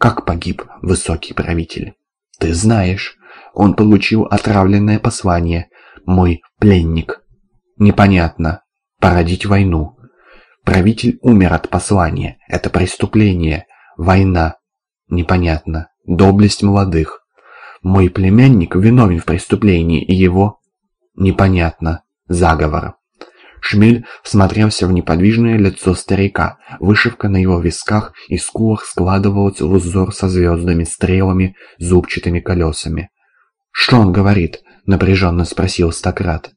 Как погиб высокий правитель? Ты знаешь. Он получил отравленное послание. Мой пленник. Непонятно. Породить войну. Правитель умер от послания. Это преступление. Война. Непонятно. Доблесть молодых. Мой племянник виновен в преступлении, и его... Непонятно. Заговор. Шмель всмотрелся в неподвижное лицо старика. Вышивка на его висках и скулах складывалась в узор со звездами, стрелами, зубчатыми колесами. «Что он говорит?» — напряженно спросил Стократ.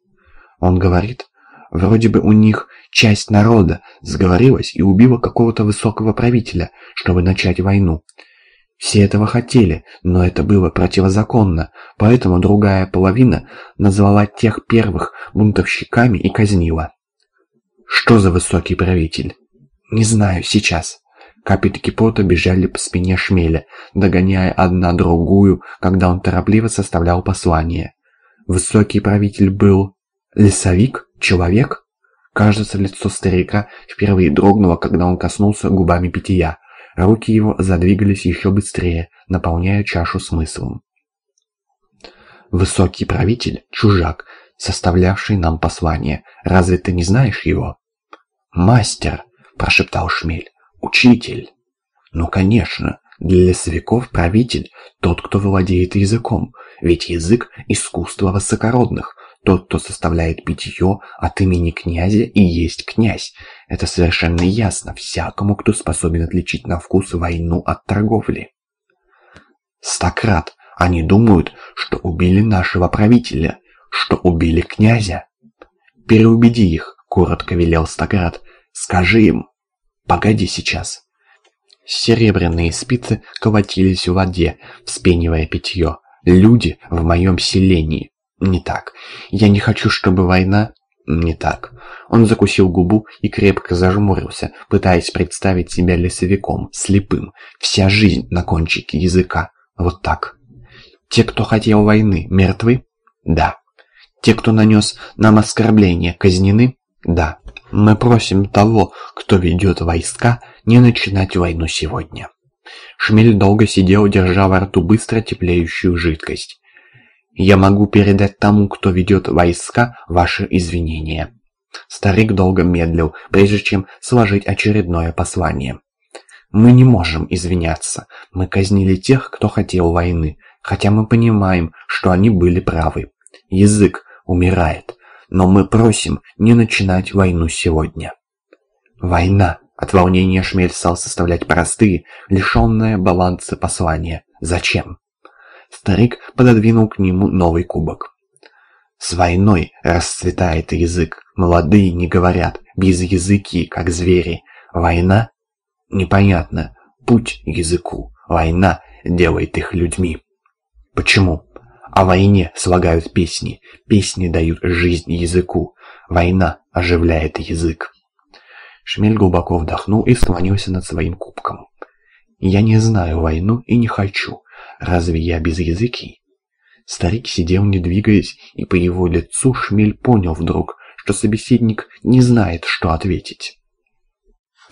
«Он говорит, вроде бы у них часть народа сговорилась и убила какого-то высокого правителя, чтобы начать войну. Все этого хотели, но это было противозаконно, поэтому другая половина назвала тех первых бунтовщиками и казнила. Что за высокий правитель? Не знаю, сейчас. Капельки пота бежали по спине шмеля, догоняя одна другую, когда он торопливо составлял послание. Высокий правитель был... лесовик? Человек? Кажется, лицо старика впервые дрогнуло, когда он коснулся губами питья. Руки его задвигались еще быстрее, наполняя чашу смыслом. «Высокий правитель — чужак, составлявший нам послание. Разве ты не знаешь его?» «Мастер!» — прошептал Шмель. «Учитель!» «Ну, конечно, для лесовиков правитель — тот, кто владеет языком, ведь язык — искусство высокородных, тот, кто составляет питье от имени князя и есть князь. Это совершенно ясно всякому, кто способен отличить на вкус войну от торговли. Стократ, они думают, что убили нашего правителя, что убили князя. Переубеди их, коротко велел Стократ. Скажи им. Погоди сейчас. Серебряные спицы колотились в воде, вспенивая питье. Люди в моем селении. Не так. Я не хочу, чтобы война... Не так. Он закусил губу и крепко зажмурился, пытаясь представить себя лесовиком, слепым. Вся жизнь на кончике языка. Вот так. Те, кто хотел войны, мертвы? Да. Те, кто нанес нам оскорбление, казнены? Да. Мы просим того, кто ведет войска, не начинать войну сегодня. Шмель долго сидел, держа во рту быстро теплеющую жидкость. Я могу передать тому, кто ведет войска, ваши извинения». Старик долго медлил, прежде чем сложить очередное послание. «Мы не можем извиняться. Мы казнили тех, кто хотел войны, хотя мы понимаем, что они были правы. Язык умирает, но мы просим не начинать войну сегодня». «Война!» От волнения Шмель стал составлять простые, лишенные баланса послания. «Зачем?» Старик пододвинул к нему новый кубок. С войной расцветает язык. Молодые не говорят, без языки, как звери. Война? Непонятно. Путь языку. Война делает их людьми. Почему? О войне слагают песни. Песни дают жизнь языку. Война оживляет язык. Шмель глубоко вдохнул и склонился над своим кубком. «Я не знаю войну и не хочу. Разве я без языки? Старик сидел, не двигаясь, и по его лицу Шмель понял вдруг, что собеседник не знает, что ответить.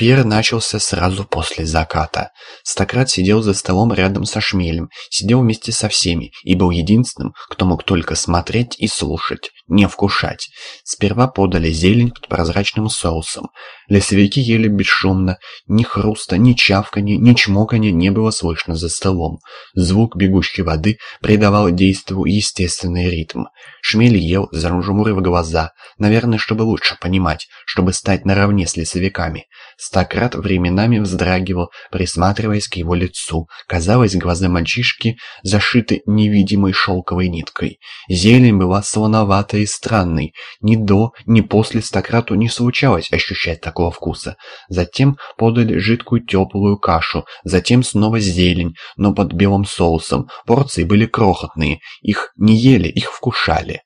Пир начался сразу после заката. Стократ сидел за столом рядом со шмелем, сидел вместе со всеми и был единственным, кто мог только смотреть и слушать, не вкушать. Сперва подали зелень под прозрачным соусом. Лесовики ели бесшумно, ни хруста, ни чавканья, ни чмоканья не было слышно за столом. Звук бегущей воды придавал действу естественный ритм. Шмель ел, зажмурив глаза, наверное, чтобы лучше понимать, чтобы стать наравне с лесовиками. Стократ временами вздрагивал, присматриваясь к его лицу. Казалось, глаза мальчишки зашиты невидимой шелковой ниткой. Зелень была слоноватой и странной. Ни до, ни после Стократу не случалось ощущать такого вкуса. Затем подали жидкую теплую кашу, затем снова зелень, но под белым соусом. Порции были крохотные, их не ели, их вкушали.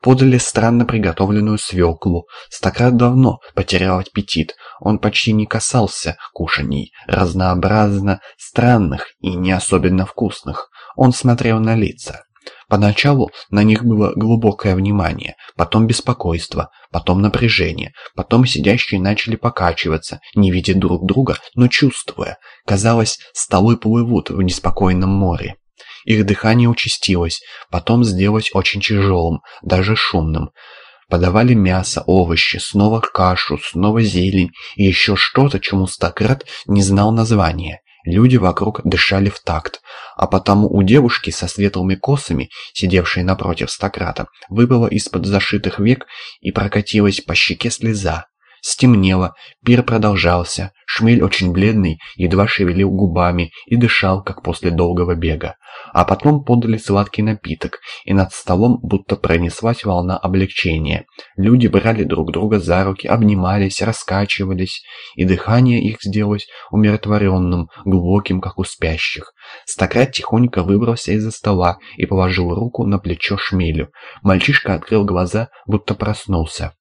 Подали странно приготовленную свеклу. Стократ давно потерял аппетит. Он почти не касался кушаний, разнообразно странных и не особенно вкусных. Он смотрел на лица. Поначалу на них было глубокое внимание, потом беспокойство, потом напряжение, потом сидящие начали покачиваться, не видя друг друга, но чувствуя. Казалось, столы плывут в неспокойном море. Их дыхание участилось, потом сделалось очень тяжелым, даже шумным. Подавали мясо, овощи, снова кашу, снова зелень и еще что-то, чему Стократ не знал названия. Люди вокруг дышали в такт, а потому у девушки со светлыми косами, сидевшей напротив Стократа, выпала из-под зашитых век и прокатилась по щеке слеза. Стемнело, пир продолжался, шмель очень бледный, едва шевелил губами и дышал, как после долгого бега. А потом подали сладкий напиток, и над столом будто пронеслась волна облегчения. Люди брали друг друга за руки, обнимались, раскачивались, и дыхание их сделалось умиротворенным, глубоким, как у спящих. Стократ тихонько выбрался из-за стола и положил руку на плечо шмелю. Мальчишка открыл глаза, будто проснулся.